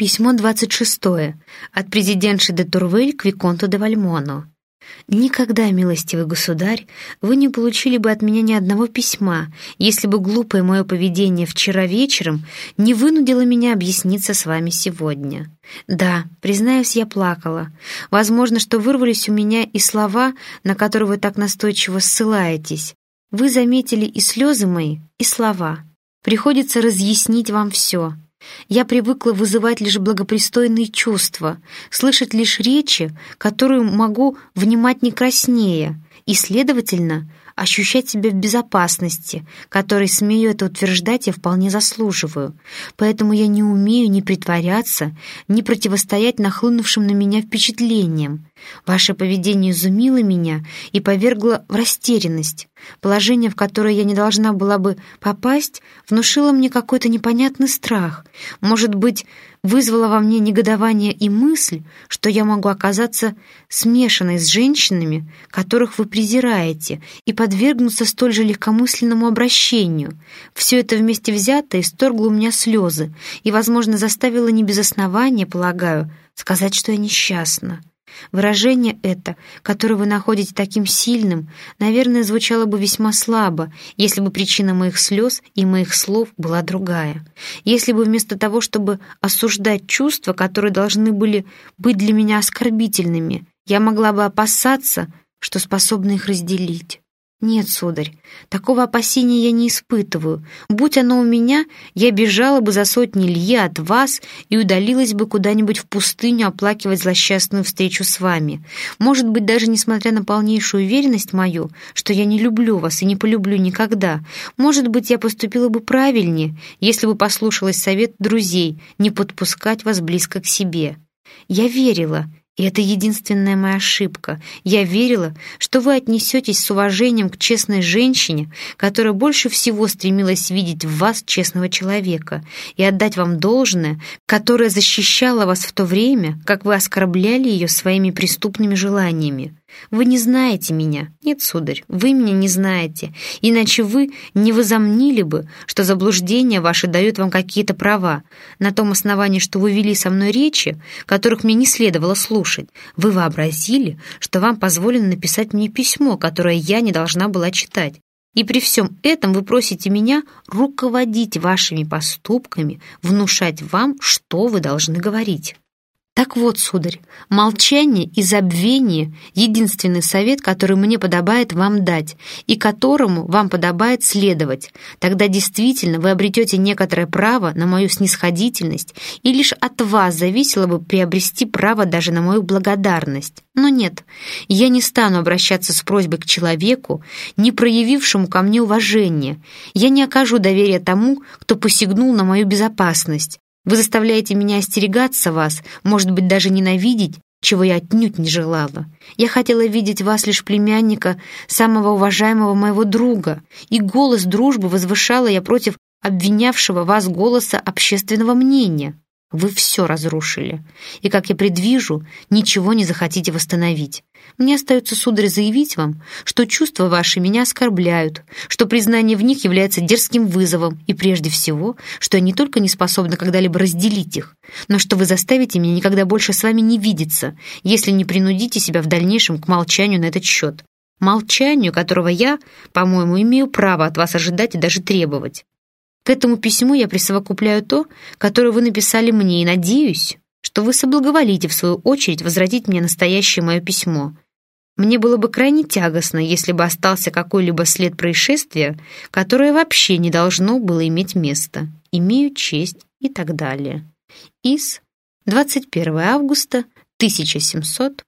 Письмо 26. От президентши де Турвель к Виконту де Вальмону. «Никогда, милостивый государь, вы не получили бы от меня ни одного письма, если бы глупое мое поведение вчера вечером не вынудило меня объясниться с вами сегодня. Да, признаюсь, я плакала. Возможно, что вырвались у меня и слова, на которые вы так настойчиво ссылаетесь. Вы заметили и слезы мои, и слова. Приходится разъяснить вам все». Я привыкла вызывать лишь благопристойные чувства, слышать лишь речи, которую могу внимать не краснее, и, следовательно, ощущать себя в безопасности, которой, смею это утверждать, я вполне заслуживаю. Поэтому я не умею ни притворяться, ни противостоять нахлынувшим на меня впечатлениям. Ваше поведение изумило меня и повергло в растерянность. Положение, в которое я не должна была бы попасть, внушило мне какой-то непонятный страх. Может быть, вызвало во мне негодование и мысль, что я могу оказаться смешанной с женщинами, которых вы презираете, и подвергнуться столь же легкомысленному обращению. Все это вместе взято исторгло у меня слезы и, возможно, заставило не без основания, полагаю, сказать, что я несчастна. Выражение это, которое вы находите таким сильным, наверное, звучало бы весьма слабо, если бы причина моих слез и моих слов была другая. Если бы вместо того, чтобы осуждать чувства, которые должны были быть для меня оскорбительными, я могла бы опасаться, что способна их разделить. «Нет, сударь, такого опасения я не испытываю. Будь оно у меня, я бежала бы за сотни лье от вас и удалилась бы куда-нибудь в пустыню оплакивать злосчастную встречу с вами. Может быть, даже несмотря на полнейшую уверенность мою, что я не люблю вас и не полюблю никогда, может быть, я поступила бы правильнее, если бы послушалась совет друзей не подпускать вас близко к себе. Я верила, и это единственная моя ошибка. Я верила, что вы отнесетесь с уважением к честной женщине, которая больше всего стремилась видеть в вас честного человека, и отдать вам должное, которое защищало вас в то время, как вы оскорбляли ее своими преступными желаниями. Вы не знаете меня. Нет, сударь, вы меня не знаете. Иначе вы не возомнили бы, что заблуждение ваше дает вам какие-то права. На том основании, что вы вели со мной речи, которых мне не следовало слушать, вы вообразили, что вам позволено написать мне письмо, которое я не должна была читать. И при всем этом вы просите меня руководить вашими поступками, внушать вам, что вы должны говорить. Так вот, сударь, молчание и забвение — единственный совет, который мне подобает вам дать и которому вам подобает следовать. Тогда действительно вы обретете некоторое право на мою снисходительность, и лишь от вас зависело бы приобрести право даже на мою благодарность. Но нет, я не стану обращаться с просьбой к человеку, не проявившему ко мне уважения. Я не окажу доверия тому, кто посягнул на мою безопасность. Вы заставляете меня остерегаться вас, может быть, даже ненавидеть, чего я отнюдь не желала. Я хотела видеть вас лишь племянника самого уважаемого моего друга, и голос дружбы возвышала я против обвинявшего вас голоса общественного мнения. Вы все разрушили, и, как я предвижу, ничего не захотите восстановить. Мне остается, сударь, заявить вам, что чувства ваши меня оскорбляют, что признание в них является дерзким вызовом, и прежде всего, что я не только не способна когда-либо разделить их, но что вы заставите меня никогда больше с вами не видеться, если не принудите себя в дальнейшем к молчанию на этот счет. Молчанию, которого я, по-моему, имею право от вас ожидать и даже требовать. К этому письму я присовокупляю то, которое вы написали мне, и надеюсь, что вы соблаговолите, в свою очередь, возвратить мне настоящее мое письмо. Мне было бы крайне тягостно, если бы остался какой-либо след происшествия, которое вообще не должно было иметь места. Имею честь и так далее. Из 21 августа 1700